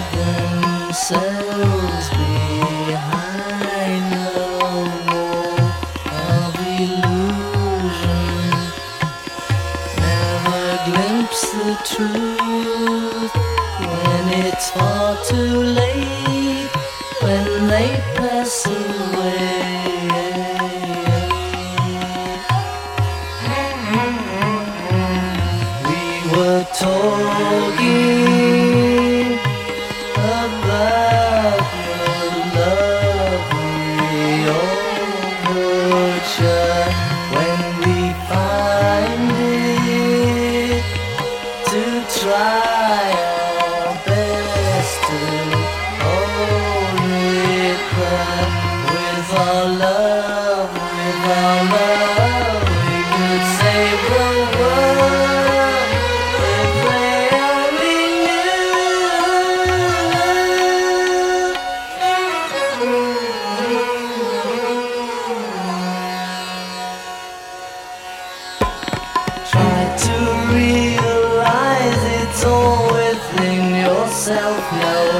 themselves behind of illusion. Never glimpse the truth when it's far too late, when they pass away. We were talking. When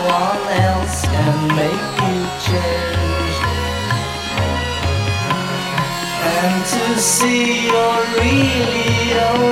one else can make you change. And to see you're really only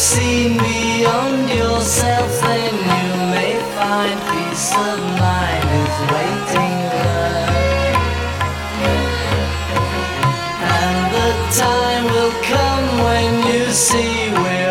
seen beyond yourself, then you may find peace of mind is waiting there. And the time will come when you see where